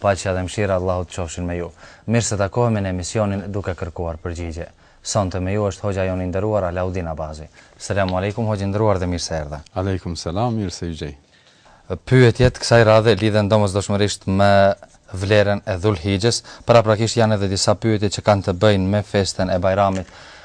Paqja dhe mëshira e Allahut qofshin me ju. Mirë se takohemi në emisionin Duke kërkuar përgjigje. Sonte me ju është hoxha jonë i nderuar Alaudin Abazi. Selamu alejkum hoxhë i nderuar dhe mirë se erdhe. Alejkum selam, mirë se ju gjej. Pyetjet kësaj radhe lidhen domosdoshmërisht me vlerën e Dhul Hixhes, paraprakisht janë edhe disa pyetje që kanë të bëjnë me festën e Bajramit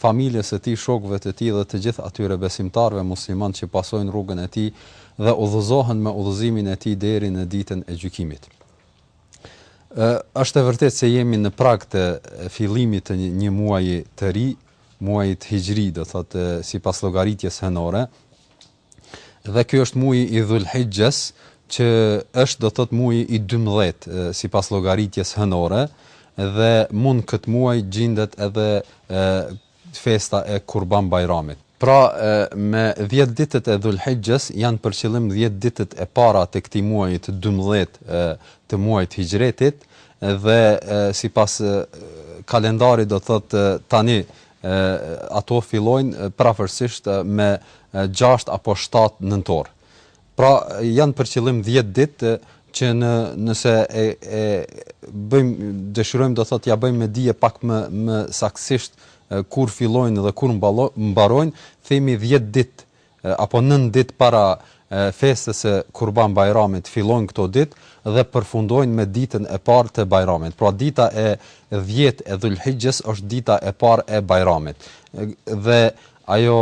familjes së tij, shokëve të tij dhe të gjithë atyre besimtarëve muslimanë që pasojnë rrugën e tij dhe udhëzohen me udhëzimin e tij deri në Ditën e Gjykimit. Është e vërtetë se jemi në prag të fillimit të një muaji të ri, muajit hixhri, do thotë sipas llogaritjes hënore, Dhe ky është muaji i Dhul-Hixhes, që është do të thotë muaji i dymbëdhjetë sipas llogaritjes hënore dhe mu në këtë muaj gjindet edhe festa e Kurban Bajramit. Pra, me dhjetë ditët e Dhul-Hixhes janë për qëllim dhjetë ditët e para të këtij muaji të dymbëdhjetë të muajit Hixhretit dhe sipas kalendarit do të thotë tani Ato fillojnë përafërsisht me gjashtë apo shtatë nëntor. Pra janë për qëllim dhjetë ditë që në nëse e e bëjmë dëshirojmë do thotë t'ia bëjmë me dije pak më më saktësisht kur fillojnë dhe kur mbarojnë, themi 10 ditë apo nëntë ditë para festës së Kurban Bajramit fillojnë këto ditë dhe përfundojnë me ditën e parë të Bajramit. Pra dita e dhjetë e Dhul-Hixhes është dita e parë e Bajramit. Dhe ajo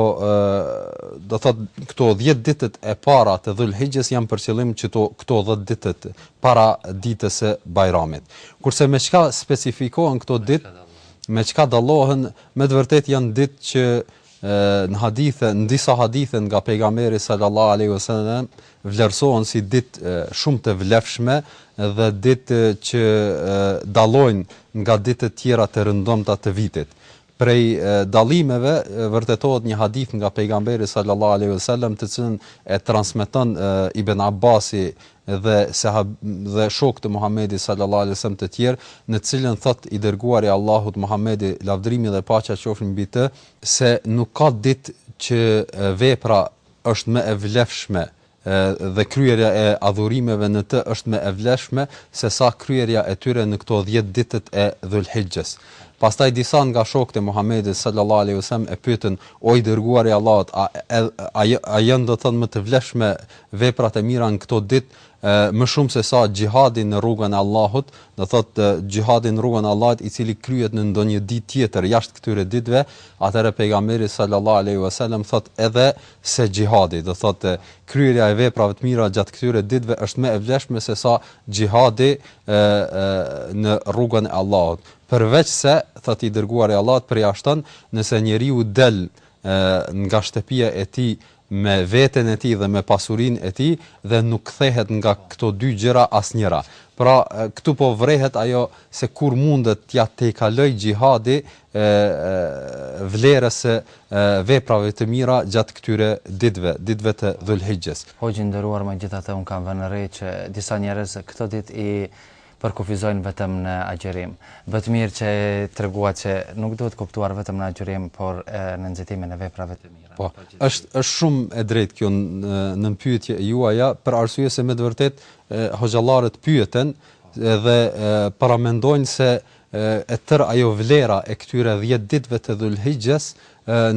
do të thotë këto dhjetë ditët e para të Dhul-Hixhes janë për qëllim që këto dhjetë ditët para ditës së Bajramit. Kurse me çka specifikohen këto ditë, me çka dallohen, me të vërtetë janë ditë që Në hadithe, në disa hadithe nga pejgamberi sallallahu alaihi wasallam vlerësohen si ditë shumë të vlefshme dhe ditë që dallojnë nga ditët tjera të rëndomta të vitit. Prej dallimeve vërtetohet një hadith nga pejgamberi sallallahu alaihi wasallam të cilën e transmeton Ibn Abbasi dhe sahab dhe shokë të Muhamedit sal-lallahu alejhi ve sellem të tjerë, në të cilën thotë i Dërguari i Allahut Muhamedi lavdërimi dhe paqja qofshin mbi të, se nuk ka ditë që vepra është më e vlefshme dhe kryerja e adhurimeve në të është më e vlefshme se sa kryerja e tyre në këto dhjetë ditët e Dhul-Hixhes. Pastaj disa nga shokët e Muhamedit sal-lallahu alejhi ve sellem e pyetën, o i Dërguari i Allahut, a a janë do të thotë më të vlefshme veprat e mira në këto ditë më shumë se sa xhihadi në rrugën e Allahut, do thotë xhihadi në rrugën e Allahut i cili kryhet në ndonjë ditë tjetër jashtë këtyre ditëve, atëherë pejgamberi sallallahu alaihi wasallam thotë edhe se xhihadi, do thotë kryerja e veprave të mira gjatë këtyre ditëve është më e vlefshme se sa xhihadi e, e, në rrugën e Allahut. Përveçse, thotë i dërguari i Allahut përjashton, nëse njeriu del nga shtëpia e tij me veten e tij dhe me pasurinë e tij dhe nuk kthehet nga këto dy gjëra asnjëra. Pra, këtu po vrehet ajo se kur mundet t'ia tejkalojë xhihadi vlerës së veprave të mira gjatë këtyre ditëve, ditëve të Dhul-Hixhes. Hoxhë i nderuar, megjithatë unë kam vënë re që disa njerëz këto ditë i kufizojnë vetëm në agjërim. Bëtë mirë që e treguat që nuk duhet kuptuar vetëm në agjërim, por në nxitjen e veprave të mira. Po, është është shumë e drejtë kjo nënpyetje e juaja, për arsye se me të vërtetë hoxhallarët pyeten edhe paramendojnë se e tërë ajo vlera e këtyre 10 ditëve të Dhul-Hixhes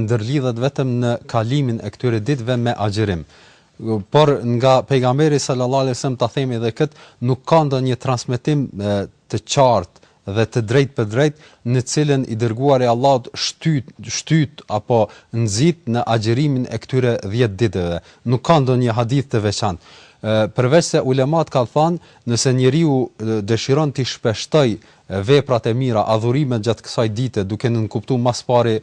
ndërlidhet vetëm në kalimin e këtyre ditëve me agjërim. Por nga Pejgamberi sallallahu alejhi ve sellem ta themi edhe këtë, nuk ka ndonjë transmetim të qartë dhe të drejtpërdrejtë në cilën i Dërguari i Allahut shtyt, shtyt apo nxit në agjërimin e këtyre dhjetë ditëve. Nuk ka ndonjë hadith të veçantë. Përveçse ulemat kanë thënë, nëse njeriu dëshiron të shpeshtojë veprat e mira, adhurimet gjatë kësaj dite, duke nënkuptu ma s'pari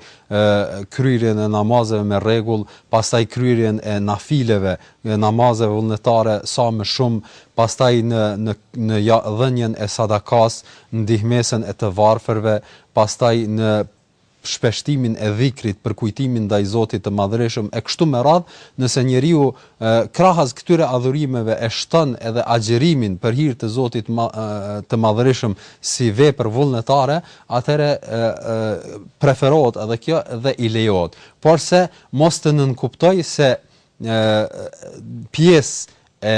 kryerjen e namazeve me rregull, pastaj kryerjen e nafileve, namazeve vullnetare sa më shumë, pastaj në në në dhënien e sadakasë, ndihmesën e të varfërve, pastaj në shpeshtimin e dhikrit, përkujtimin ndaj Zotit të Madhërishëm e kështu me radhë, nëse njeriu krahas këtyre adhurimeve e shton edhe agjërimin për hir të Zotit të Madhërishëm si vepër vullnetare, atëherë preferohet edhe kjo dhe i lejohet. Porse mos të nënkuptojë se pjesë e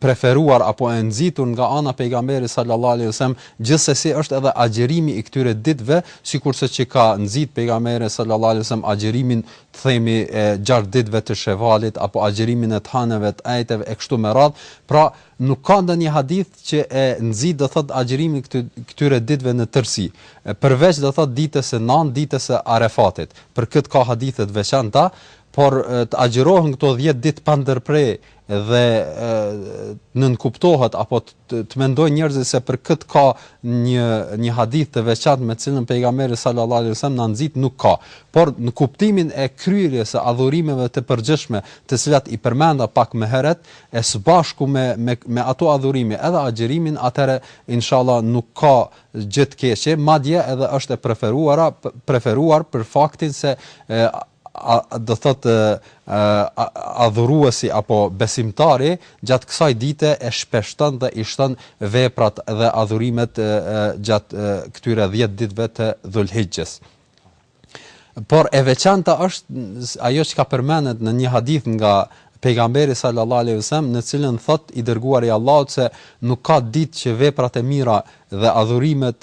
preferuar apo e nxitur nga ana e Pejgamberit sallallahu alejhi ve sellem, gjithsesi është edhe agjërimi i këtyre ditëve, sikurse që ka nxit Pejgamberi sallallahu alejhi ve sellem agjërimin, të themi, e gjashtë ditëve të Shevalit apo agjërimin e të haneve, të ejteve e kështu me radhë. Pra, nuk ka ndonjë hadith që e nxit, do thotë, agjërimin e këtyre ditëve në tërësi, përveç, do thotë, ditës së nëntë, ditës së Arefatit. Për këtë ka hadithe të veçanta, por të agjërohen këto dhjetë ditë pa ndërprerje, dhe të nënkuptohet apo të, të mendojnë njerëzit se për këtë ka një një hadith të veçantë me të cilën pejgamberi sallallahu alajhi wasallam na nxit nuk ka, por në kuptimin e kryerjes së adhurimeve të përgjithshme, të cilat i përmenda pak më herët, e së bashku me me me ato adhurime edhe agjërimin, atëherë inshallah nuk ka gjë të keqe, madje edhe është e preferuara, preferuar për faktin se e, A, do thotë, adhuruesi apo besimtari gjatë kësaj dite e shpeshton dhe i shton veprat dhe adhurimet gjatë këtyre dhjetë ditëve të Dhul-Hixhes. Por e veçanta është ajo çka përmendet në një hadith nga Pejgamberi sallallahu alejhi wasallam, në të cilën thotë i dërguari i Allahut se nuk ka ditë që veprat e mira dhe adhurimet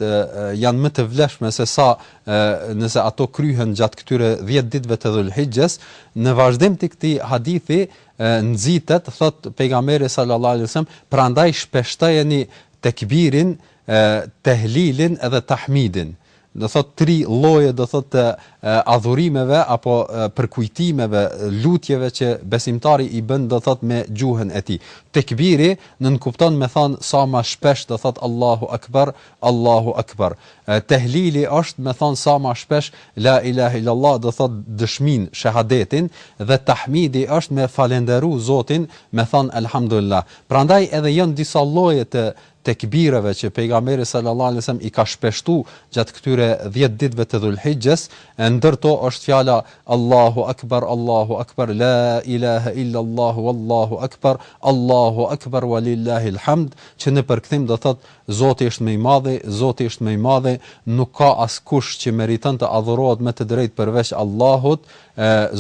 janë më të vlefshme se sa nëse ato kryhen gjatë këtyre dhjetë ditëve të Dhul-Hixhes, në vazhdim të këtij hadithi nxitet, thot pejgamberi sallallahu alaihi wasallam, prandaj shpeshtojeni tekbirin, tehlilin dhe tahmidin. do thotë tri lloje do thotë të adhurimeve apo përkujtimeve, lutjeve që besimtari i bën do thotë me gjuhën e tij. Tekbiri nënkupton me thanë sa ma shpesh do thotë Allahu Akbar, Allahu Akbar. Tehlili është me thanë sa ma shpesh La ilahe illallah do thotë dëshminë, shehadetin dhe Tahmidi është me falënderu Zotin me thanë Elhamdulillah. Prandaj edhe janë disa lloje të tekbireve që Pejgamberi sallallahu alejhi ve sellem i ka shpeshtu gjatë këtyre dhjetë ditëve të Dhul-Hixhes, e ndër to është fjala, Allahu Akbar, Allahu Akbar, la ilahe illallah, wallahu Akbar, Allahu Akbar, walillahil hamd, që në përkthim do thotë, Zoti është më i madhi, Zoti është më i madhi, nuk ka askush që meriton të adhurohet me të drejtë përveç Allahut,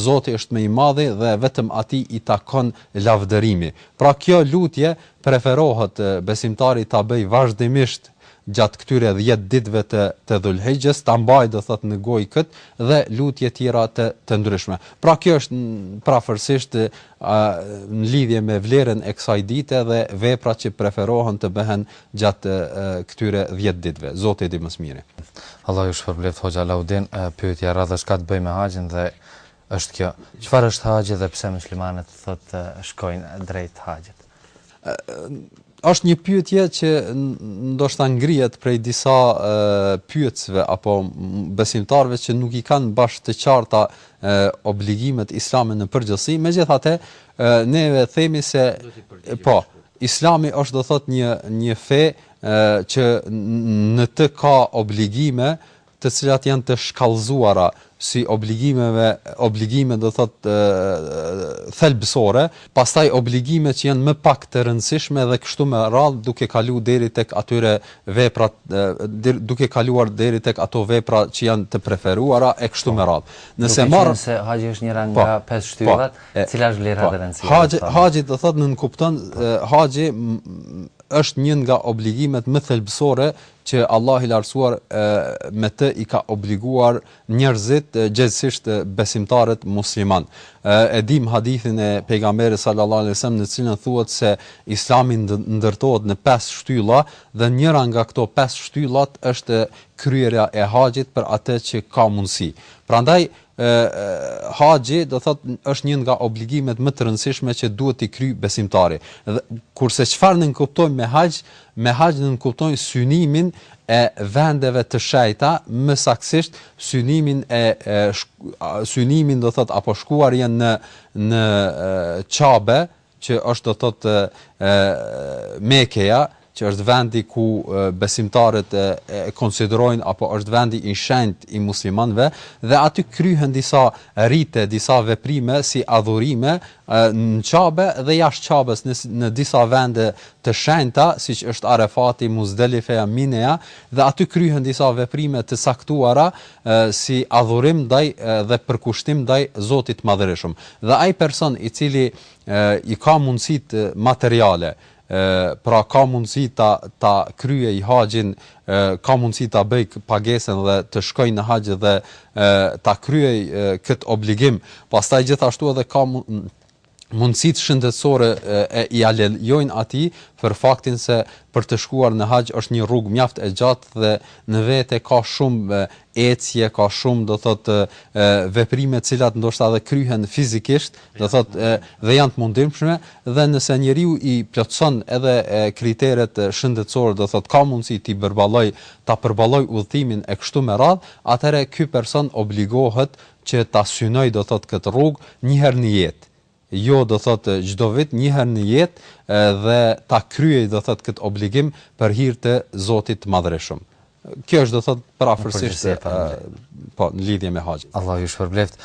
Zoti është më i madhi dhe vetëm Atij i takon lavdërimi. Pra kjo lutje Preferohet besimtari ta bëjë vazhdimisht gjatë këtyre dhjetë ditëve të të Dhul-Hixhes, ta mbajë do thotë në gojë këtë dhe lutje tjera të të ndryshme. Pra kjo është prafërsisht në lidhje me vlerën e kësaj dite dhe veprat që preferohen të bëhen gjatë këtyre dhjetë ditëve. Zoti e di më së miri. Allahu ju shpërbleftë hoxhë Alaudin, pyetja e radhës ka të bëjë me haxhin dhe Është kjo. Çfarë është haxhi dhe pse muslimanët thotë shkojnë drejt haxhit? Është një pyetje që ndoshta ngrihet prej disa pyetësve apo besimtarëve që nuk i kanë bash të qarta obligimet islame në përgjithësi, megjithatë ne e themi se po, Islami është do thot një një fe që në të ka obligime të cilat janë të shkallëzuara si obligimeve obligime do thotë thelbësore, pastaj obligime që janë më pak të rëndësishme dhe kështu me radhë duke kalu deri tek atyre veprat duke kaluar deri tek ato vepra që janë të preferuara e kështu me radhë. Nëse marrim se haxhi është njëra nga pesë shtyllat, cila është vlera e rëndësishme. Haxhi haxhi do thotë nënkupton haxhi është një nga obligimet më thelbësore që Allahu i Lartësuar me të i ka obliguar njerëzit, gjegjësisht besimtarët muslimanë. E dimë hadithin e Pejgamberit sallallahu alejhi ve sellem në të cilin thuhet se Islami ndërtohet në pesë shtylla dhe njëra nga këto pesë shtyllat është kryerja e haxhit për atë që ka mundësi. Prandaj Haxhi, do thotë, është një nga obligimet më të rëndësishme që duhet t'i kryjë besimtari. Dhe kurse çfarë nënkuptojmë me haxh? Me haxh nënkuptojmë synimin e vendeve të shejta, më saktësisht synimin e, e synimin do thotë apo shkuarjen në në Qabe, që është do thotë Mekeja, që është vendi ku besimtarët e, e konsiderojnë apo është vendi i shenjtë i muslimanëve dhe aty kryhen disa rite, disa veprime si adhurime në Qabe dhe jashtë Qabes në, në disa vende të shenjta, siç është Arefati, Muzdalifeja, Mineja dhe aty kryhen disa veprime të caktuara si adhurim ndaj dhe përkushtim ndaj Zotit të Madhërishëm. Dhe ai person i cili i ka mundësitë materiale, pra ka mundësi ta ta kryejë haxhin, ka mundësi ta bëjë pagesën dhe të shkojë në haxh dhe ta kryejë këtë obligim, pastaj gjithashtu edhe ka mundësitë shëndetësore e ia lejojnë atij për faktin se për të shkuar në haxh është një rrugë mjaft e gjatë dhe në vete ka shumë ecje, ka shumë do thotë veprime të cilat ndoshta edhe kryhen fizikisht, do të thotë dhe janë të mundimshme dhe nëse njeriu i plotëson edhe kriteret shëndetësore, do të thotë ka mundësi t'i përballojë, ta përballojë udhëtimin e kështu me radhë, atëherë ky person obligohet, që ta synojë do thotë këtë rrugë një herë në jetë jo do thotë çdo vit një herë në jetë dhe ta kryejë do thotë këtë obligim për hir të Zotit të Madhërishëm kjo është do thotë përafërsisht sa po në lidhje me haxhin. Allahu ju shpërbleftë.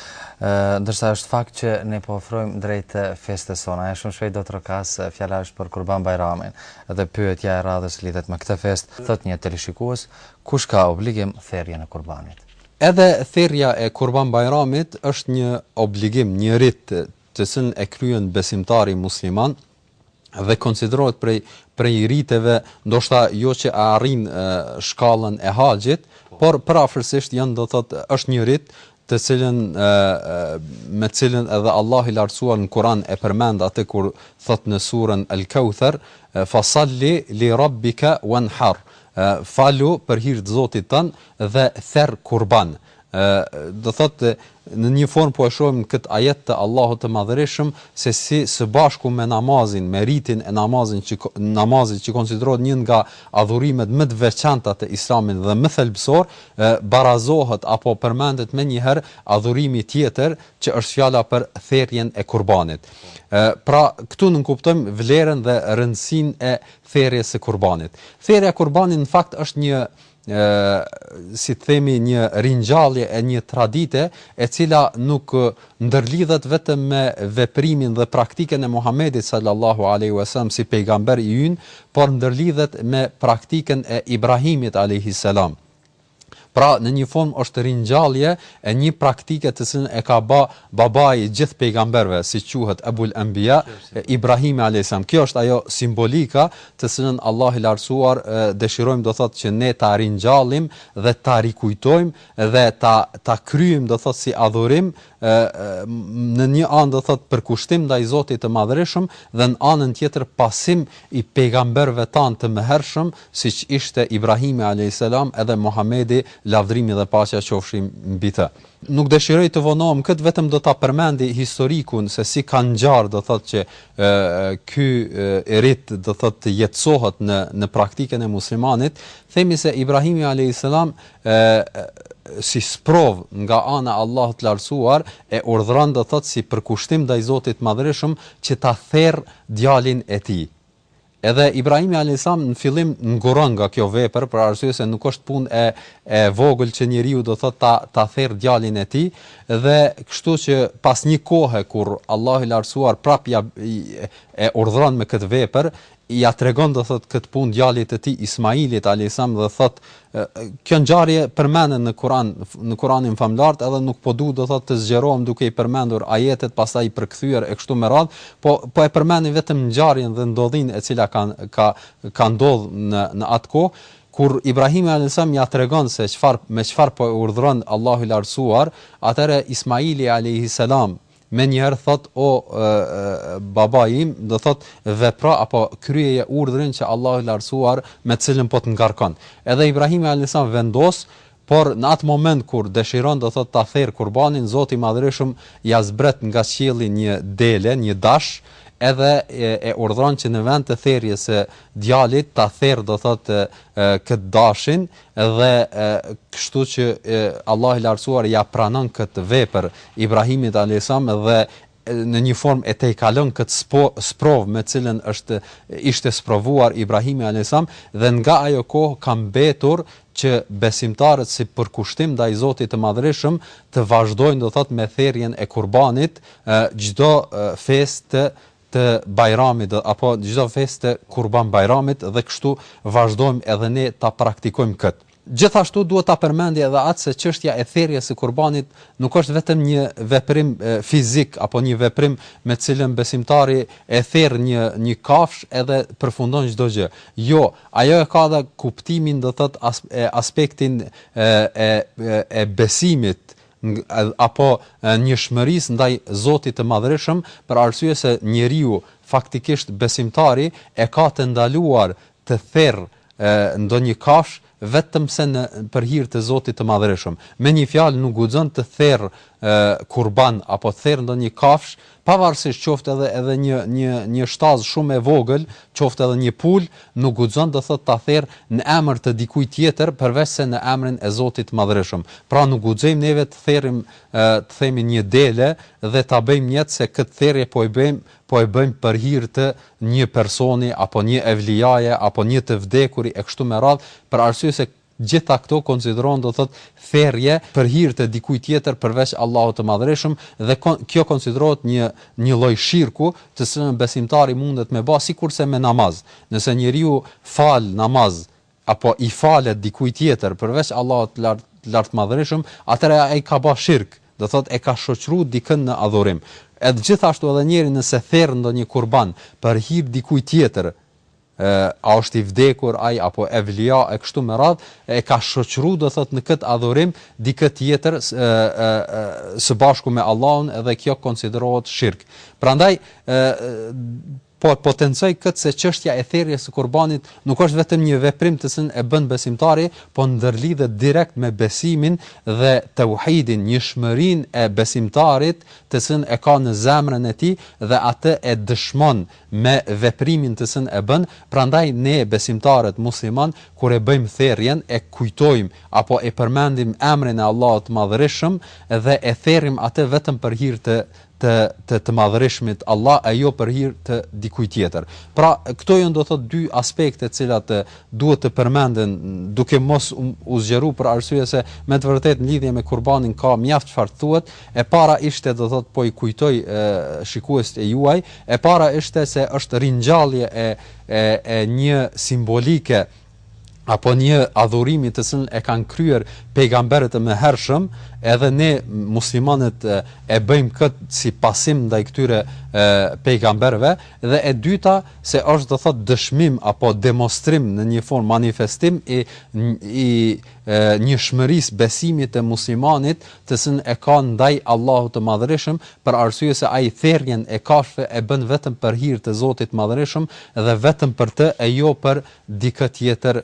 Ndërsa është fakt që ne po afrohemi drejt festës sonë, e shumë shpejt do të trokasë, fjala është për Kurban Bajramin. Dhe pyetja e radhës lidhet me këtë festë, thotë një teleshikues, kush ka obligim therjen e kurbanit? Edhe therrja e Kurban Bajramit është një obligim, një rit, të cilin e kryen besimtari musliman dhe konsiderohet prej prej riteve, ndoshta jo që e arrin shkallën e haxhit, por përafërsisht janë do të thotë është një rit të cilën me të cilën edhe Allahu i lartësuar në Kur'an e përmend atë kur thotë në surën Al-Kauthar fasalli li rabbika wanhar falu për hir të Zotit tënd dhe therr kurban. Do thotë, në një formë po e shohim në këtë ajet të Allahut të Madhërishëm se si së bashku me namazin, me ritin e namazin që namazit që konsiderohet një nga adhurimet më të veçanta të Islamit dhe më thelbësor, barazohet apo përmendet menjëherë adhurimi tjetër që është fjala për therrjen e kurbanit. Pra, këtu ne kuptojmë vlerën dhe rëndësinë e therrjes së kurbanit. Therrja e kurbanit në fakt është një si të themi një ringjallje e një tradite e cila nuk ndërlidhet vetëm me veprimin dhe praktikën e Muhamedit sallallahu alaihi wasallam si pejgamber i ynë, por ndërlidhet me praktikën e Ibrahimit alaihi selam. Pra, në një formë është ringjallje e një praktike të cilën e ka ba babai i gjithë pejgamberëve, si quhet Ebul Anbiya, Ibrahimi alaihi selam. Kjo është ajo simbolika, të cilën Allahu i Lartësuar dëshirojmë do thotë që ne ta ringjallim dhe ta rikujtojmë dhe ta ta kryejmë do thotë si adhurim në një anë do thotë përkushtim ndaj Zotit të Madhërishëm dhe në anën tjetër pasim i pejgamberëve tanë të mëhershëm siç ishte Ibrahimi alayhis salam edhe Muhamedi lavdrimi dhe paqja qofshin mbi të Nuk dëshiroj të vonohem këtë vetëm do ta përmendi historikun se si ka ngjarë do thotë që ky rit do thotë të jetësohet në në praktikën e muslimanit, themi se Ibrahimi alayhis salam si sprovë nga ana e Allahut të lartësuar e urdhëron do thotë si përkushtim ndaj Zotit të Madhërishëm që ta therrë djalin e tij. Edhe Ibrahimi alejhi selam në fillim ngurron nga kjo vepër për arsye se nuk është punë e e vogël që njeriu do thotë ta ta therrë djalin e tij dhe kështu që pas një kohe kur Allahu i lartësuar prap e urdhëron me këtë vepër ia tregon do thotë këtë punë djalit të tij Ismailit alejhi selam dhe thotë Kjo ngjarje përmendet në Kur'an, në Kur'anin famëlartë, edhe nuk po du do thotë të zgjerohem duke i përmendur ajetet, pastaj i përkthyer e kështu me radhë, po po e përmendi vetëm ngjarjen dhe ndodhinë e cila ka ka ka ndodh në në atë kohë kur Ibrahimi alayhis salam ia tregon se çfarë me çfarë po e urdhëron Allahu i lartësuar, atëherë Ismaili alayhis salam Menjëherë thotë o baba im, do thotë vepro apo kryeje urdhrin që Allahu i Lartësuar me të cilin po të ngarkon. Edhe Ibrahimi alejhi selam vendos, por në atë moment kur dëshiron do thotë ta therë kurbanin, Zoti i Madhërishëm ia zbret nga qielli një dele, një dash, edhe e urdhëron që në vend të therjes së djalit ta therë do thotë këtë dashin, Dhe kështu që Allahu i Lartësuar ia pranon këtë vepër Ibrahimit alejhi selam dhe në një formë e tejkalon këtë sprovë me të cilën është ishte sprovuar Ibrahimi alejhi selam dhe nga ajo kohë ka mbetur që besimtarët si përkushtim ndaj Zotit të Madhërishëm të vazhdojnë do thotë me therjen e kurbanit çdo festë të Bajramit apo çdo festë të Kurban Bajramit dhe kështu vazhdojmë edhe ne ta praktikojmë këtë. Gjithashtu duhet ta përmendi edhe atë se çështja e therjes së kurbanit nuk është vetëm një veprim fizik apo një veprim me të cilën besimtari e therr një një kafshë edhe përfundon çdo gjë. Jo, ajo e ka edhe kuptimin do thotë aspektin e e e besimit apo njëshmërisë ndaj Zotit të Madhërishëm, për arsye se njeriu, faktikisht besimtari, e ka të ndaluar të therë ndonjë kafshë vetëm se në për hir të Zotit të Madhërishëm. Me një fjalë nuk guxon të therë kurban apo të therë ndonjë kafshë Pavarësisht qoftë edhe edhe një një një shtazë shumë e vogël, qoftë edhe një pulë, nuk guxon do thotë ta therrë në emër të dikujt tjetër përveçse në emrin e Zotit të Madhërishëm. Pra nuk guxojmë neve të therrim të themi një dele dhe ta bëjmë nijet se këtë therrje po e bëjmë po e bëjmë për hir të një personi apo një evlijaje apo një të vdekuri e kështu me radhë për arsye se gjitha këto konsiderohen do thotë therrje për hir të dikujt tjetër përveç Allahut të Madhërishëm dhe kjo konsiderohet një një lloj shirku të cilën besimtari mundet me ba sikurse me namaz nëse njeriu fal namaz apo i falet dikujt tjetër përveç Allahut të lart të Madhërishëm atëherë ai ka ba shirk do thotë e ka shoqëru dikënd në adhurim edhe gjithashtu edhe njeriu nëse therr ndonjë kurban për hir dikujt tjetër e, a është i vdekur ai apo evlija e kështu me radh, e ka shoqëruar do thot në këtë adhurim dikë tjetër e, e, e, së bashku me Allahun edhe kjo konsiderohet shirk. Prandaj e, po potencoj këtë se çështja e therjes së kurbanit nuk është vetëm një veprim të cilin e bën besimtari, po ndërlidhet direkt me besimin dhe teuhidin, njëshmërinë e besimtarit, të cilin e ka në zemrën e tij dhe atë e dëshmon me veprimin të cilën e bën, prandaj ne besimtarët musliman kur e bëjmë therrjen e kujtojmë apo e përmendim emrin e Allahut të Madhërishëm dhe e therrim atë vetëm për hir të të të të Madhërishmit Allah e jo për hir të dikujt tjetër. Pra këto janë do thotë dy aspekte të cilat duhet të përmenden duke mos u zgjeru për arsye se me të vërtetë në lidhje me kurbanin ka mjaft çfarë të thuhet, e para ishte do thotë po i kujtoj shikuesit e juaj E para ishte se është ringjallje e e e një simbolike apo një adhurimi të cilën e kanë kryer pejgamberët e mëhershëm, edhe ne muslimanët e bëjmë kët si pasim ndaj këtyre e, pejgamberëve dhe e dyta se është do thot dëshmim apo demonstrim në një formë manifestim i i e, njëshmërisë besimit te muslimanit të cilën e ka ndaj Allahut të Madhërishëm, për arsye se ai therrjen e kafshëve e bën vetëm për hir të Zotit të Madhërishëm dhe vetëm për të e jo për dikë tjetër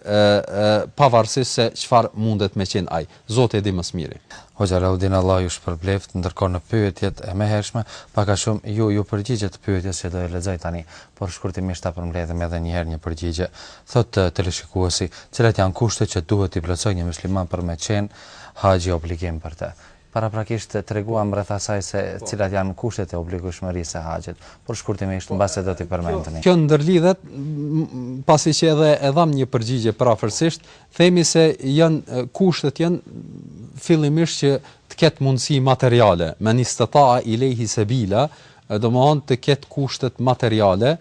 pavarësisht se çfarë mundet me qenë ai. Zoti e di më së miri. Hoxhë Alaudin Allah ju shpërbleftë, ndërkohë në pyetjet e mëhershme, pak a shumë ju ju përgjigjët pyetjes që do e lexoj tani, por shkurtimisht ta përmbledhim edhe një herë një përgjigje. Thotë teleshikuesi, cilat janë kushtet që duhet t'i plotësojë një musliman për me qenë haxhi obligim për të. Paraprakisht treguam rreth asaj se cilat janë kushtet e obligueshmërisë së haxhit, por shkurtimisht mbase do t'i përmendni. Kjo ndërlidhet, pasi që edhe e dhamë një përgjigje përafërsisht, themi se janë kushtet janë fillimisht që të ketë mundësi materiale, men isteta'a ilejhi sebila, domthon të ketë kushtet materiale,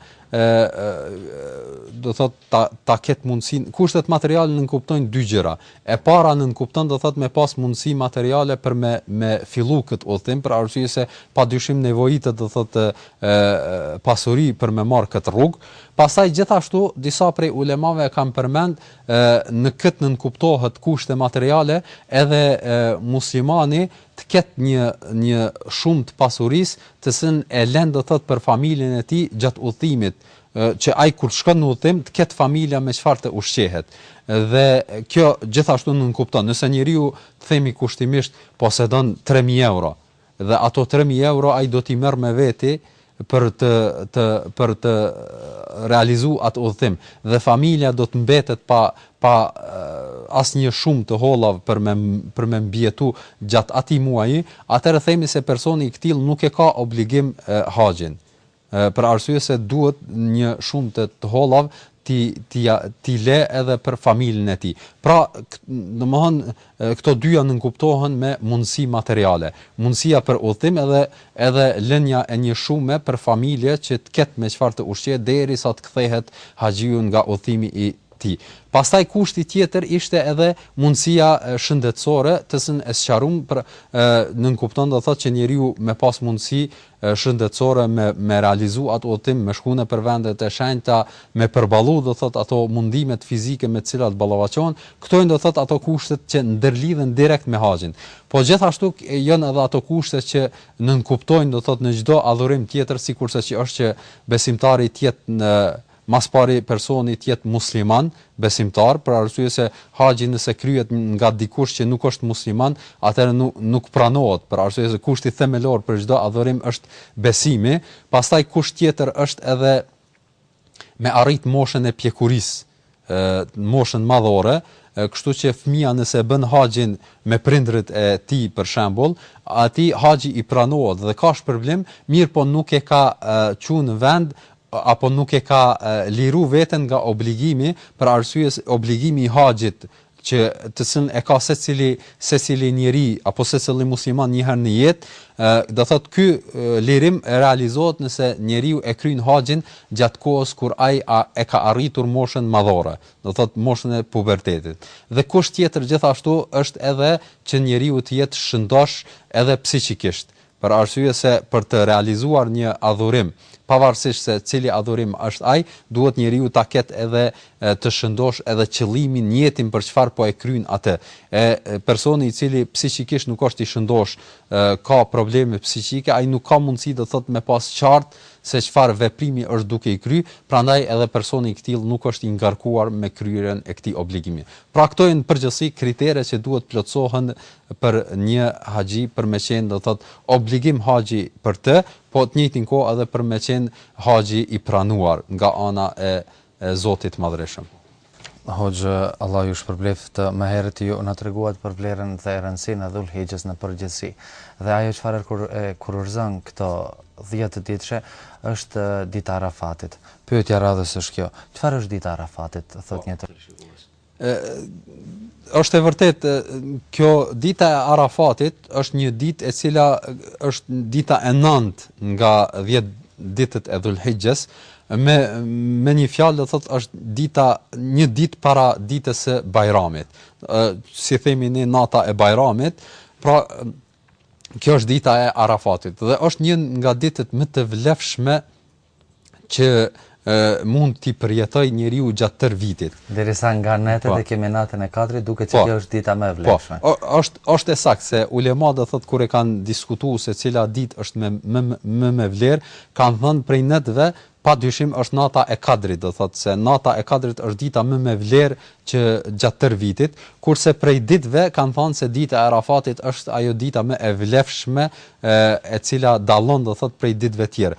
do thot ta ta ketë mundësinë, kushtet materiale nënkuptojnë dy gjëra, e para nënkupton do thotë me pas mundësi materiale për me me fillu këtë udhëtim për arsye se padyshim nevojitet do thotë pasuri për me marr këtë rrugë, pastaj gjithashtu disa prej ulemave kanë përmend në këtë nënkuptohet kushte materiale edhe muslimani të ketë një një shumë të pasurisë të cilën e lën do thotë për familjen e tij gjatë udhëtimit që ai kur të shkon në udhëtim të ketë familja me çfarë të ushqehet. Dhe kjo gjithashtu nënkupton, nëse njeriu të themi kushtimisht posedon tre mijë euro dhe ato tre mijë euro ai do t'i merr me veti për të të për të realizuar atë udhëtim dhe familja do të mbetet pa pa asnjë shumë të hollave për me për me mbijetu gjatë atij muaji, atëherë themi se personi i këtillë nuk e ka obligim haxhin. Për arsye se duhet një shumë të të hollav t'i t'ia t'i le edhe për familjen e tij. Pra, domthon këto dy janë nënkuptohen me mundësi materiale. Mundësia për udhëtim edhe edhe lënia e një shume për familje që të ketë me çfarë të ushqejë derisa të kthehet haxhiu nga udhëtimi i tij. Pastaj kushti tjetër ishte edhe mundësia shëndetësore, të cilën e sqarum pra nënkupton do thotë që njeriu me pas mundësi shëndetësore me me realizu atë udhëtim me shku nëpër vendet e shenjta me përballu do thotë ato mundimet fizike me të cilat ballafaqohen këto janë do thotë ato kushtet që ndërlidhen direkt me haxhin po gjithashtu janë edhe ato kushte që nënkuptojnë do thotë në çdo adhurim tjetër sikurse që është që besimtari të jetë në Ma s'pari personi të jetë musliman, besimtar, për arsye se haxhi nëse kryhet nga dikush që nuk është musliman, atëherë nuk nuk pranohet, për arsye se kushti themelor për çdo adhurim është besimi, pastaj kusht tjetër është edhe me arrit moshën e pjekurisë, moshën madhore, kështu që fëmija nëse e bën haxhin me prindërit e tij për shembull, atij haxhi i pranohet dhe ka shpërblim, mirëpo nuk e ka çu në vend apo nuk e ka liru veten nga obligimi për arsye se obligimi i haxhit që të cilën e ka secili secili njeri apo secili musliman një herë në jetë do thotë ky lirim realizohet nëse njeriu e kryen haxhin gjatë kohës kur ai e ka arritur moshën madhore do thotë moshën e pubertetit dhe kusht tjetër gjithashtu është edhe që njeriu të jetë shëndosh edhe psiqikisht për arsye se për të realizuar një adhurim, pavarësisht se cili adhurim është ai, duhet njeriu ta ketë edhe të shëndoshë edhe qëllimin, nijetin për çfarë po e kryen atë. E personi i cili psiqikisht nuk është i shëndoshë, ka probleme psiqike, ai nuk ka mundësi do thotë me pas qartë se çfarë veprimi është duke e kry, prandaj edhe personi i këtillë nuk është i ngarkuar me kryerjen e këtij obligimi. Pra këto janë në përgjithësi kriteret që duhet plotësohen për një haxhi për me qenë do thotë obligim haxhi për të, po t'njëjtën kohë edhe për me qenë haxhi i pranuar nga ana e e Zotit të Madhërishëm. Hoxhë, Allahu ju shpërbleftë, më herët ju na treguat për vlerën dhe rëndësinë e Dhul-Hixhes në përgjithësi. Dhe ajo çfarë e kurorëzon këtë dhjetëditësh është dita e Arafatit. Pyetja radhës është kjo, çfarë është dita e Arafatit, thotë një teleshikues? Është e vërtetë, kjo dita e Arafatit është një ditë e cila është dita e nëntë nga 10 ditët e Dhulhixhes, me me një fjalë do të thotë është dita një ditë para ditës së Bajramit. Ë si themi ne nata e Bajramit, pra kjo është dita e Arafatit dhe është një nga ditët më të vlefshme që mund t'i përjetojë njeriu gjatë tërë vitit. Derisa nga netet po. e kemi natën e kadrit, duket se po. kjo është dita më e po. vlefshme. Po, është është e saktë se ulema do thotë kur e kanë diskutuar se cila ditë është më më më me vlerë, kanë thënë prej netëve pa dyshim është nata e kadrit, do thotë se nata e kadrit është dita më me vlerë që gjatë tërë vitit, kurse prej ditëve kanë thënë se dita e Arafatit është ajo dita më e vlefshme e cila dallon do thotë prej ditëve tjerë.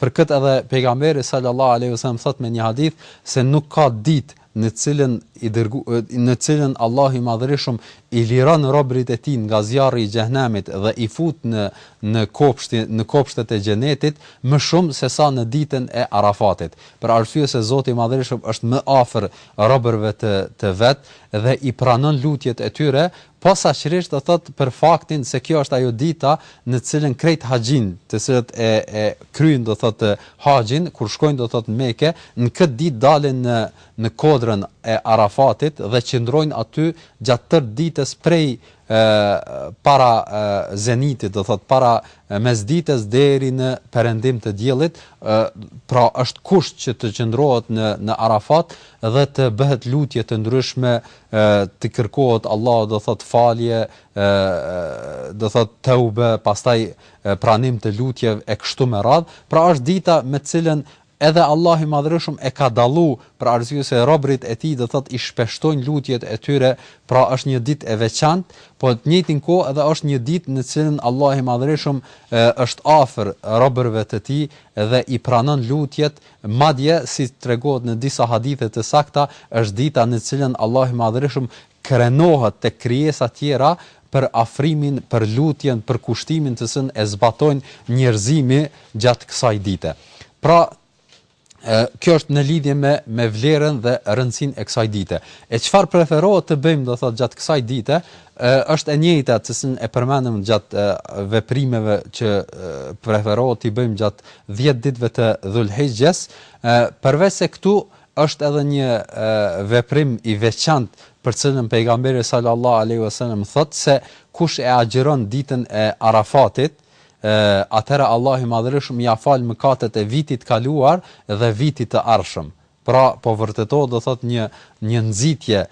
Për këtë edhe pejgamberi sallallahu alaihi wasallam thotë me një hadith se nuk ka ditë në të cilën i dërgu në të cilën Allahu i Madhërishëm i liron robërit e tij nga zjarri i xhehenemit dhe i fut në në kopshtin në kopshtet e xhenetit më shumë se sa në ditën e Arafatit. Për arsye se Zoti i Madhërishëm është më afër robërve të të vet dhe i pranon lutjet e tyre, posaçërisht do thotë për faktin se kjo është ajo dita në të cilën krejt haxhinjtë të cilët e e kryejnë do thotë haxhin kur shkojnë do thotë Meke në këtë ditë dalin në në kodrën e Arafatit dhe qëndrojnë aty gjatë tërë ditës prej para zenitit, do thotë para mesdites deri në perëndim të diellit, pra është kusht që të qëndrohet në në Arafat dhe të bëhet lutje të ndryshme, t'i kërkohet Allahut do thotë falje, do thotë teube, pastaj pranim të lutjeve e kështu me radhë, pra është dita me të cilën Edhe Allahu i Madhërishëm e ka dallu për arsye se robërit e Tij do të thotë i shpeshtojnë lutjet e tyre, pra është një ditë e veçantë, po të njëjtin kohë edhe është një ditë në të cilën Allahu i Madhërishëm është afër robërve të Tij dhe i pranon lutjet, madje si tregohet në disa hadithe të sakta është dita në të cilën Allahu i Madhërishëm krenohet tek krijesat tjera për afrimin, për lutjen, përkushtimin të cilën e zbatojnë njerëzimi gjatë kësaj dite. Pra, kjo është në lidhje me me vlerën dhe rëndësinë e kësaj dite. E çfarë preferohet të bëjmë, do thotë gjatë kësaj dite, është e njëjta të cilën e përmendëm gjatë veprimeve që preferohet t'i bëjmë gjatë 10 ditëve të Dhul Hixhes, përveçse këtu Është edhe një veprim i veçantë për të cilën Pejgamberi sallallahu alejhi ve sellem thotë se kush e agjëron ditën e Arafatit, atëherë Allahu i Madhërisht ia fal mëkatet e vitit të kaluar dhe vitit të ardhshëm. Pra, po vërtetohet do thotë një një nxitje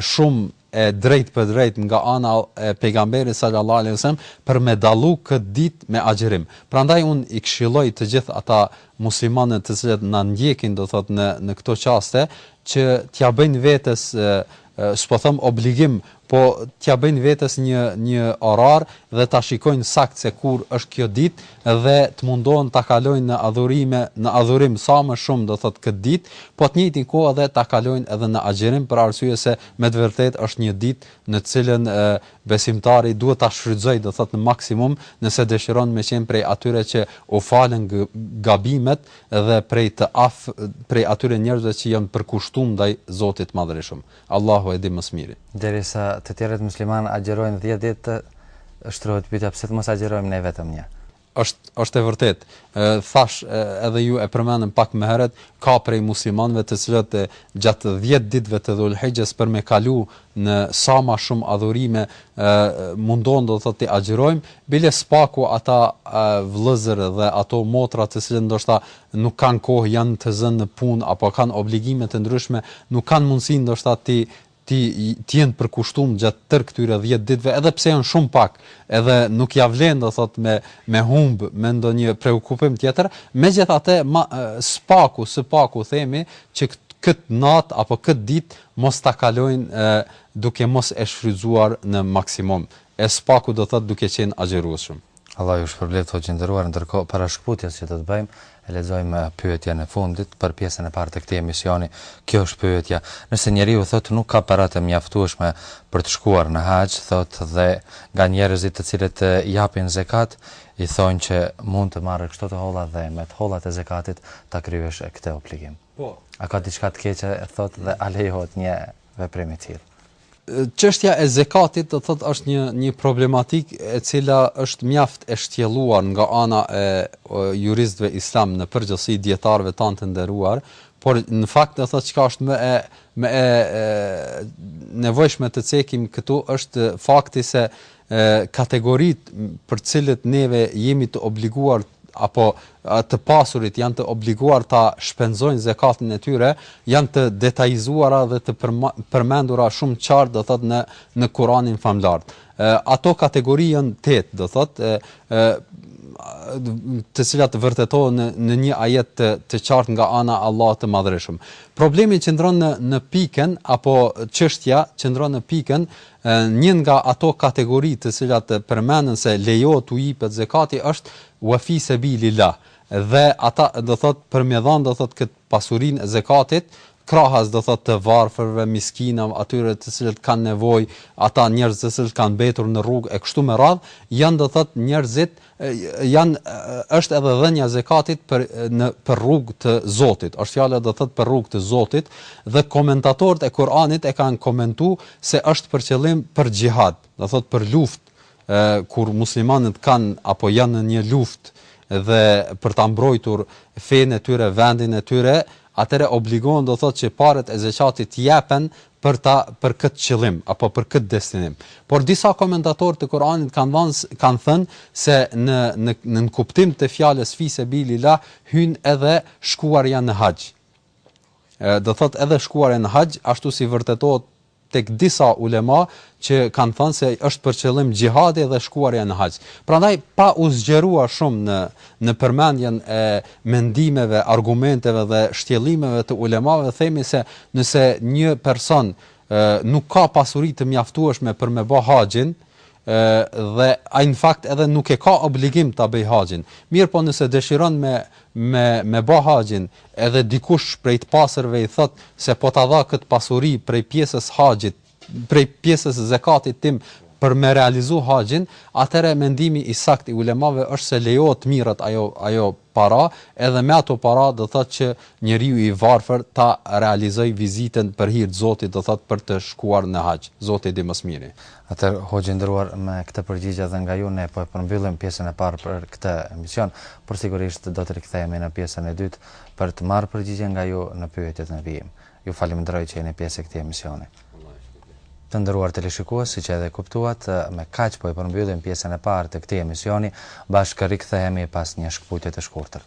shumë e drejtpërdrejtë nga ana e Pejgamberit sallallahu alejhi ve sellem për me dallu këtë ditë me agjërim. Prandaj unë i këshilloj të gjithë ata muslimanët të cilët na ndjekin do thotë në në këto çaste që t'ia bëjnë vetes s'po them obligim, po t'ia bëjnë vetes një një orar dhe ta shikojnë saktë se kur është kjo ditë dhe të mundohen ta kalojnë në adhurime, në adhurim sa më shumë do thotë këtë ditë, po të njëjtin kohë edhe ta kalojnë edhe në agjërim për arsye se Me të vërtetë është një ditë në të cilën besimtari duhet ta shfrytëzojë, do të thotë në maksimum, nëse dëshiron me qenë prej atyre që u falën gabimet dhe prej të af prej atyre njerëzve që janë përkushtuar ndaj Zotit të Madhërishëm. Allahu e di më së miri. Derisa të tjerët muslimanë agjërojnë dhjetë ditë, shtrohet pyetja pse të mos agjërojmë ne vetëm një? Është, është e vërtetë. Thash, edhe ju e përmendët pak më herët, ka prej muslimanëve të cilët gjatë dhjetë ditëve të Dhul-Hixhes për me kalu në sa ma shumë adhurime, mundohen do të thotë t'i agjërojnë, bile së paku ata vëllezër dhe ato motra të cilët ndoshta nuk kanë kohë, janë të zënë në punë apo kanë obligime të ndryshme, nuk kanë mundësi ndoshta ti ti të jenë të përkushtumë gjatë tërë këtyre dhjetë ditëve, edhe pse janë shumë pak, edhe nuk ia vlen do thotë me me humb me ndonjë preokupim tjetër, megjithatë së paku së paku themi që këtë natë apo këtë ditë mos ta kalojnë e duke mos e shfrytëzuar në maksimum, e së paku do thotë duke qenë agjërueshëm. Allah ju shpërbleftë hoxhë i nderuar, ndërkohë para shkputjes që do të bëjmë, e lexojmë pyetjen e fundit për pjesën e parë të këtij emisioni, kjo është pyetja, nëse njeriu thotë nuk ka para të mjaftueshme për të shkuar në haxh, thotë dhe nga njerëzit të cilët japin zekat i thonë që mund të marrë kështu të holla dhe me të hollat e zekatit ta kryesh këtë obligim. Po. A ka diçka të keqe thotë dhe a lejohet një veprim i tillë? Çështja e zekatit do të thotë është një një problematikë e cila është mjaft e shtjelluar nga ana e juristëve islam në përgjithësi dietarëve tanë të nderuar, por në fakt do thotë çka është më e më e nevojshme të cekim këtu është fakti se kategoritë për cilët neve jemi të obliguar apo të pasurit janë të obliguar ta shpenzojnë zekatin e tyre, janë të detajizuara dhe të përmendura shumë qartë, do thotë në në Kur'anin famëlartë. Ato kategori janë tetë, do thotë, të cilat vërtetohen në në një ajet të të qartë nga ana e Allahut të Madhërishëm. Problemi qëndron në në pikën apo çështja qëndron në pikën Një nga ato kategori të cilat përmenden se lejohet t'u jipet zekati është wa fi sebilillah dhe ata do thotë për me dhanë do thotë këtë pasurinë e zekatit krahas do thotë të varfërve, miskinëve, atyre të cilët kanë nevojë, ata njerëz të cilët kanë mbetur në rrugë e kështu me radhë, janë do thotë njerëzit Jan është edhe dhënia e zekatit për në për rrugë të Zotit. Është fjala do thotë për rrugë të Zotit dhe komentatorët e Kur'anit e kanë komentu se është për qëllim për xhihad, do thotë për luftë kur muslimanët kanë apo janë në një luftë dhe për ta mbrojtur fenë e tyre, vendin e tyre, atëherë obligohen do thotë që paret e zekatit të jepen për ta për këtë qëllim apo për këtë destinim. Por disa komentatorë të Kur'anit kanë dhënë kanë thënë se në në nën kuptim të fjalës fi sebilillah hyn edhe shkuarja në haxh. Ë do thotë edhe shkuarja në haxh, ashtu si vërtetohet tek disa ulema që kanë thënë se është për qëllim xhihadi dhe shkuarja në haxh. Prandaj pa u zgjerua shumë në në përmendjen e mendimeve, argumenteve dhe shtjellimeve të ulemave themi se nëse një person ë nuk ka pasuri të mjaftueshme për me ba haxhin, ë dhe ai në fakt edhe nuk e ka obligim ta bëjë haxhin. Mirëpo nëse dëshiron me me me ba haxhin, edhe dikush prej të pasurve i thotë se po ta dha këtë pasuri prej pjesës haxhit, prej pjesës së zekatit tim për me realizu haxhin, atëherë mendimi i saktë i ulemave është se lejohet të mirret ajo ajo para, edhe me ato para do thotë që njeriu i varfër ta realizojë vizitën për hir të Zotit, do thotë për të shkuar në haxh. Zoti e di më së miri. Atëherë hoxhë i nderuar me këtë përgjigje dhe nga ju ne po e përmbyllim pjesën e parë për këtë emision, por sigurisht do të rikthehemi në pjesën e dytë për të marrë përgjigje nga ju në pyetjet në vijim. Ju faleminderoj që jeni pjesë e këtij emisioni. Të nderuar teleshikues, siç edhe e kuptuat, me kaq po e përmbyllim pjesën e parë të këtij emisioni, bashkë rikthehemi pas një shkëputjeje të shkurtër.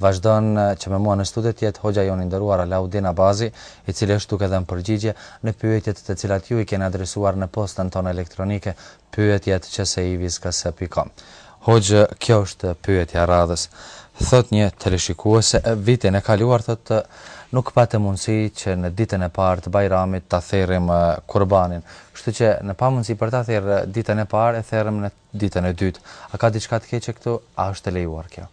Vazhdon që me mua në studio të jetë hoxha jonë i nderuar Alaudin Abazi, i cili është duke dhënë përgjigje në pyetjet të cilat ju i keni adresuar në postën tonë elektronike pyetjet@csiviskas.com. Hoxhë, kjo është pyetja e radhës. Thotë një teleshikuese, vitin e kaluar thotë nuk patëm mundësi që në ditën e parë të Bajramit ta therrim kurbanin, kështu që në pamundësi për ta therrë ditën e parë e therrëm në ditën e dytë. A ka diçka të keqe këtu? A është e lejuar kjo?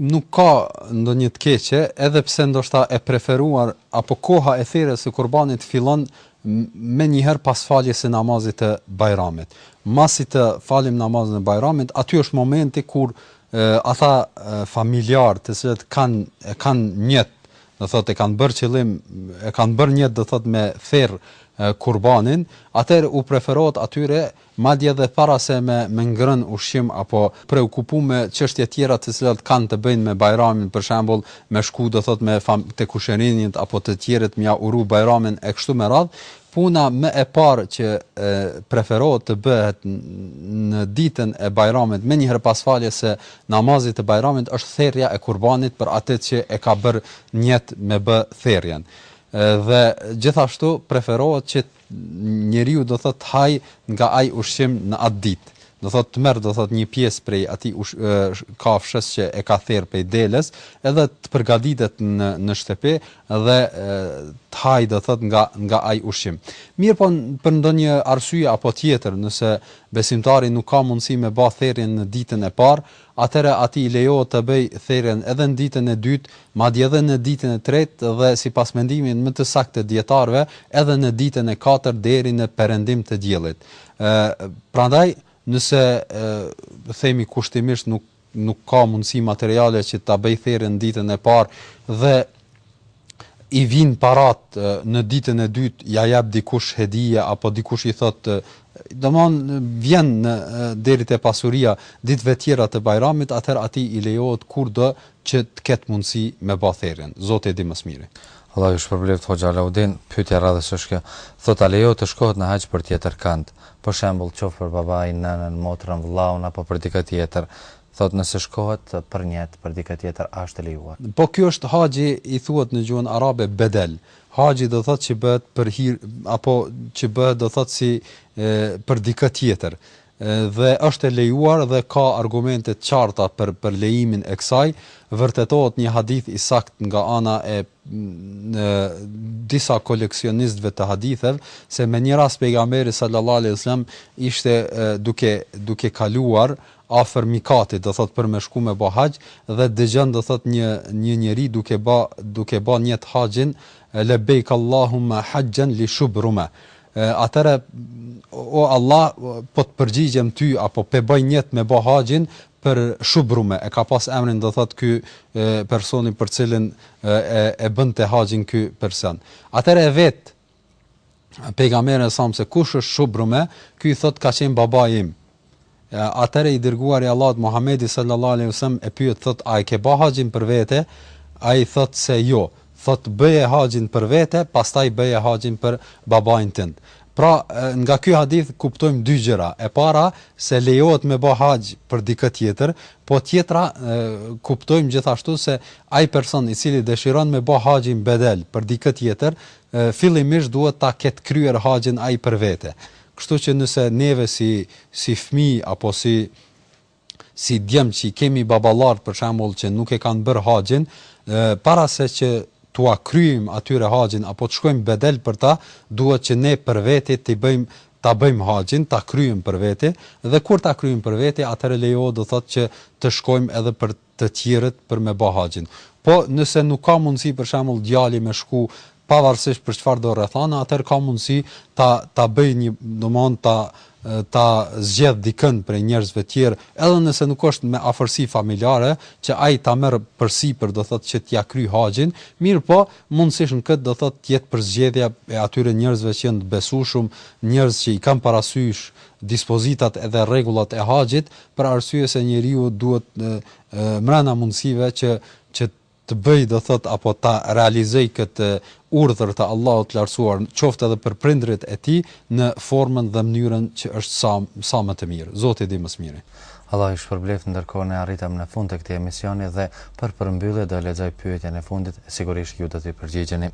nuk ka ndonjë të keqe, edhe pse ndoshta e preferuar apo koha e therjes së kurbanit fillon menjëherë pas faljes së namazit të Bajramit. Masi të falim namazin e Bajramit, aty është momenti kur ata familjarë të cilët kanë e kanë nijet, do thotë e kanë bërë qëllim, e kanë bërë nijet do thotë me therr kurbanin, atëherë u preferohet atyre madje dhe para se me me ngrënë ushqim apo preokupu me çështje tjera të cilat kanë të bëjnë me Bajramin për shembull me shku do thotë me fam te kusherinjtë apo të tjerët me jua uru Bajramin e kështu me radhë puna më e parë që preferohet të bëhet në ditën e Bajramit menjëherë pas faljes së namazit të Bajramit është therrja e kurbanit për atë që e ka bërë nijet me bë therrjen dhe gjithashtu preferohet që njeriu do thotë të hajë nga ai ushqim në atë ditë, do thotë të merr do thotë një pjesë prej atij kafshës që e ka therr prej deles, edhe të përgatitet në në shtëpi dhe të hajë do thotë nga nga ai ushqim. Mirëpo për ndonjë arsye apo tjetër nëse besimtari nuk ka mundësi me bë therrjen në ditën e parë, atëherë atij i lejohet të bëjë therjen edhe në ditën e dytë, madje edhe në ditën e tretë dhe sipas mendimit më të saktë të dijetarëve, edhe në ditën e katërt deri në perëndim të diellit. Ë prandaj nëse themi kushtimisht nuk nuk ka mundësi materiale që ta bëjë therjen ditën e parë dhe i vijnë paratë në ditën e dytë ia jep dikush hedije apo dikush i thotë domethënë vjen në deri te pasuria ditëve tjera të bajramit atëherë atij i lejohet kurdo që të ketë mundësi me ba therjen zoti e di më së miri. Allah ju shpërbleftë hoxhë Alaudin, pyetja e radhës është kjo, thotë a lejohet të shkohet në haxh për tjetër kënd, për shembull qoftë për babain, nënën, motrën, vëllaun apo për dikë tjetër, Thotë nëse shkohet për nijet për dikë tjetër a është e lejuar. Po ky është haxhi i thuhet në gjuhën arabe bedel haxhi do thotë që bëhet për hir apo që bëhet do thotë si për dikë tjetër dhe është e lejuar dhe ka argumente të qarta për për lejimin e kësaj vërtetohet një hadith i saktë nga ana e disa koleksionistëve të haditheve se me një rast pejgamberi sallallahu alejhi wasallam ishte duke duke kaluar afër mikatit do thot për me shku me ba haxh dhe dëgjon do thot një një njeri duke ba duke ba nijet haxhin lebejk Allahumma haxhen li shubrume atëherë o Allah po të përgjigjem ty apo pe baj nijet me ba haxhin për shubrume e ka pas emrin do thot ky personi për cilin e e bënte haxhin ky person atëherë e vet pejgamberin a.s. se kush është shubrume, ky i thot ka qenë baba im. Atëherë i dërguari i Allahut Muhamedi sallallahu alaihi wasallam e pyet thot a e ke ba haxhin për vete? Ai thot se jo. Thot bëje haxhin për vete, pastaj bëje haxhin për babain tënd. Pra nga ky hadith kuptojmë dy gjëra. E para se lejohet me ba haxh për dikë tjetër, po tjetra e, kuptojmë gjithashtu se ai person i cili dëshiron me ba haxhin bedel për dikë tjetër, Fillimisht duhet ta ketë kryer haxhin ai për vete. Kështu që nëse neve si si fëmijë apo si si djem që i kemi baballarët për shembull që nuk e kanë bërë haxhin, para se që t'ua kryejmë atyre haxhin apo të shkojmë bedel për ta, duhet që ne për vete t'i bëjmë ta bëjmë haxhin, ta kryejmë për vete, dhe kur ta kryejmë për vete, atëherë lejohet do thotë që të shkojmë edhe për të tjerët për me ba haxhin. Po nëse nuk ka mundësi për shembull djali me shku pavarësisht për çfarëdo rrethana atëherë ka mundësi ta ta bëjë një domethënë ta ta zgjedh dikën prej njerëzve të tjerë edhe nëse nuk është me afërsi familjare që ai ta merr përsipër do thotë që t'ia kryejë haxhin, mirëpo mundësisht në këtë do thotë të jetë përzgjedhja e atyre njerëzve që janë të besueshëm, njerëz që i kanë parasysh dispozitat edhe rregullat e haxhit për arsye se njeriu duhet mrena mundësive që që të bëjë do thotë apo ta realizojë këtë urdhër të Allahut të lartësuar qoftë edhe për prindërit e tij në formën dhe mënyrën që është sa sa më të mirë Zoti di më së miri Allahu ju shpërbleftë ndërkohë ne arritëm në fund të këtij emisioni dhe për përmbyllje do e lexoj pyetjen e fundit sigurisht ju do t'i përgjigjeni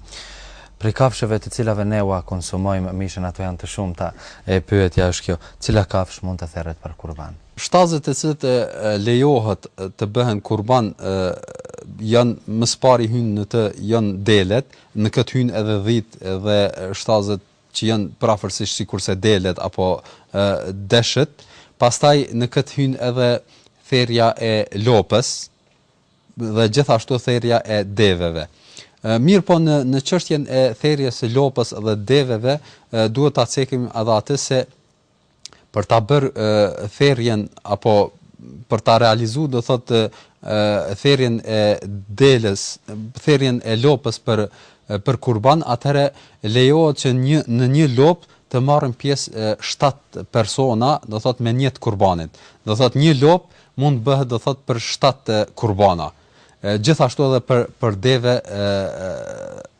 Prej kafshëve të cilave ne ua konsumojmë mishin ato janë të shumta, e pyetja është kjo, cila kafshë mund të therret për kurban? Shtazët të cilët lejohet të bëhen kurban janë më së pari hyjnë në të janë delet, në këtë hyjnë edhe dhitë dhe shtazët që janë përafërsisht sikurse delet apo deshët, pastaj në këtë hyjnë edhe therrja e lopës, dhe gjithashtu therja e deveve. Mirëpo në çështjen e therjes së lopës dhe deveve duhet ta cekim edhe atë se për ta bërë therjen apo për ta realizuar do thotë therjen e delës, therjen e lopës për për kurban, atëherë lejohet që në në një lopë të marrin pjesë 7 persona, do thot me nijet kurbanit. Do thot një lop mund të bëhet do thotë për shtatë kurbana. Gjithashtu edhe për për deve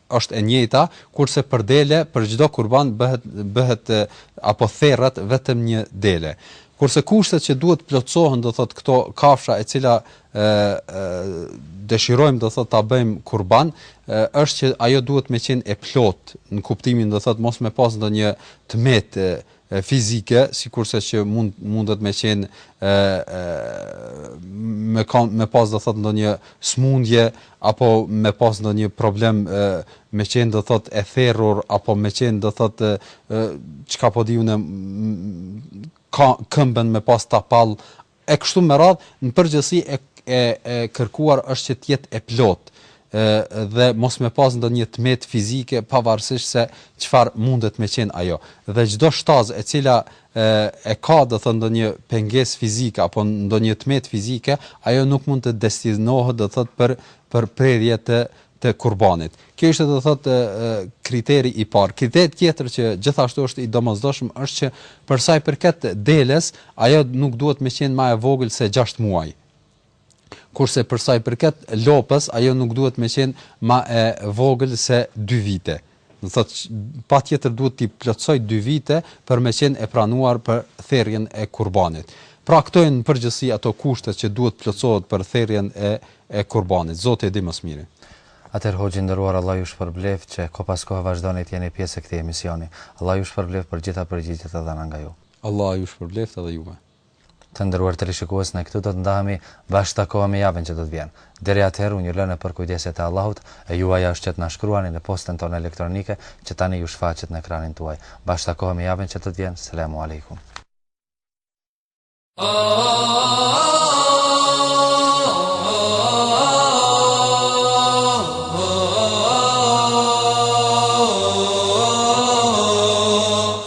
është e njëjta, kurse për dele për çdo kurban bëhet bëhet apo therret vetëm një dele. Kurse kushtet që duhet të plotësohen do thotë këto kafsha e cila dëshirojmë do thotë ta bëjmë kurban, është që ajo duhet me qenë e plotë në kuptimin do thotë mos me pas ndonjë t'metë fizike, sikurse që mund mundet me qenë ë me me pas do thot ndonjë smundje apo me pas ndonjë problem e, me qenë do thot e therrur apo me qenë do thot çka po di unë këmbën me pas topall e kështu me radhë, në përgjithësi e e e kërkuar është që të jetë e plotë, ë dhe mos me pas ndonjë t'metë fizike pavarësisht se çfarë mundet me qenë ajo. Dhe çdo shtazë e cila e e ka do thotë ndonjë pengesë fizike apo ndonjë t'metë fizike, ajo nuk mund të destinohet do thotë për për prerje të të kurbanit. Kjo ishte do thotë kriteri i parë. Kriteri tjetër që gjithashtu është i domosdoshëm është që për sa i përket deles, ajo nuk duhet me qenë më e vogël se 6 muaj. Kurse për sa i përket lopës, ajo nuk duhet me qenë më e vogël se 2 vite. Do thotë patjetër duhet t'i plotësojë dy vite për me qenë e pranuar për therjen e kurbanit. Pra këto janë në përgjithësi ato kushte që duhet të plotësohet për therjen e e kurbanit. Zoti e di më së miri. Atëherë hoxhë i nderuar Allah ju shpërbleftë që kohë pas kohe vazhdoni të jeni pjesë e këtij emisioni. Allah ju shpërbleftë për gjitha përgjigjet e dhëna nga ju. Allah ju shpërbleftë edhe juve. Të nderuar teleshikues ne këtu do të ndahemi, bashkë takohemi javën që do të vjen. Deri atëherë unë ju lë në përkujdesjet e Allahut, e juaja është që të na shkruani në postën tonë elektronike që tani ju shfaqet në ekranin tuaj. Bashkë takohemi javën që do të vjen, Selamu Alejkum.